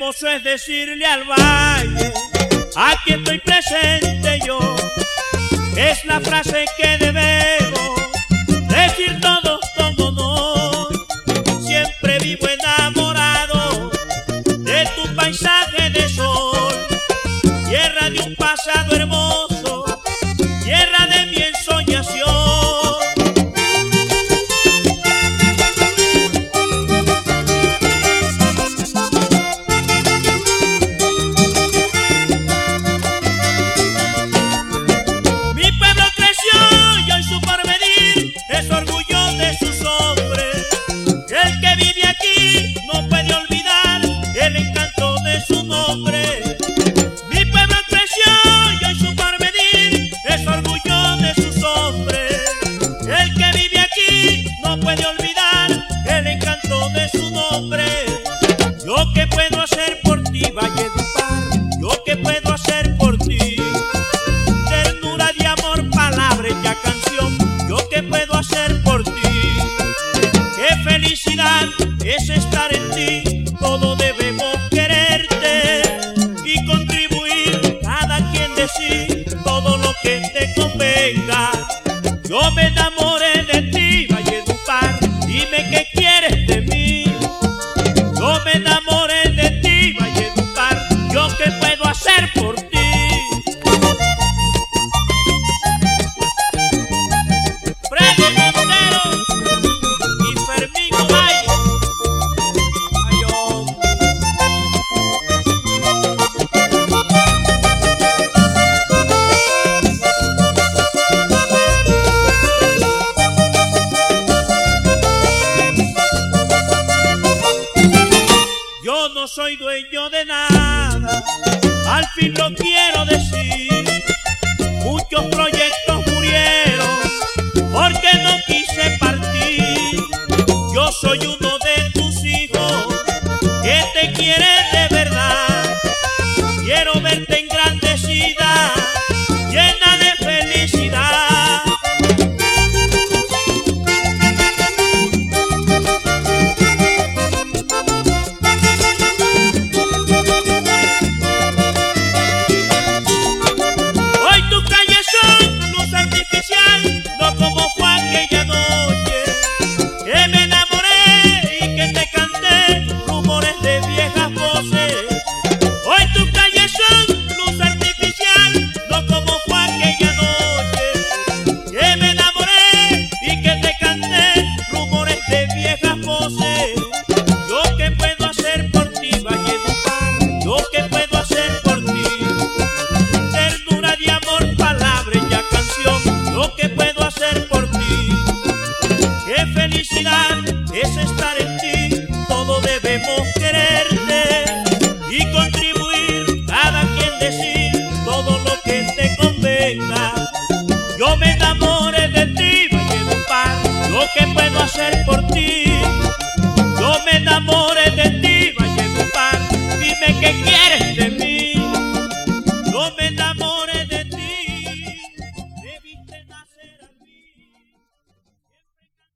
es decirle al valle, aquí estoy presente yo. Es la frase que debemos decir todos con honor. Siempre vivo enamorado de tu paisaje de sol, tierra de un pasado hermoso, qué puedo hacer por ti, Valledupar, yo qué puedo hacer por ti ternura de amor, palabra ya canción, yo qué puedo hacer por ti. Qué felicidad es estar en ti, todo debemos quererte y contribuir cada quien decir todo lo que te convenga. Yo me enamoré al fin lo quiero decir. Muchos proyectos murieron porque no quise partir. Yo soy uno felicidad es estar en ti, todo debemos quererte y contribuir, cada quien decir todo lo que te convenga. Yo me enamoré de ti, Valledupar, lo que puedo hacer por ti,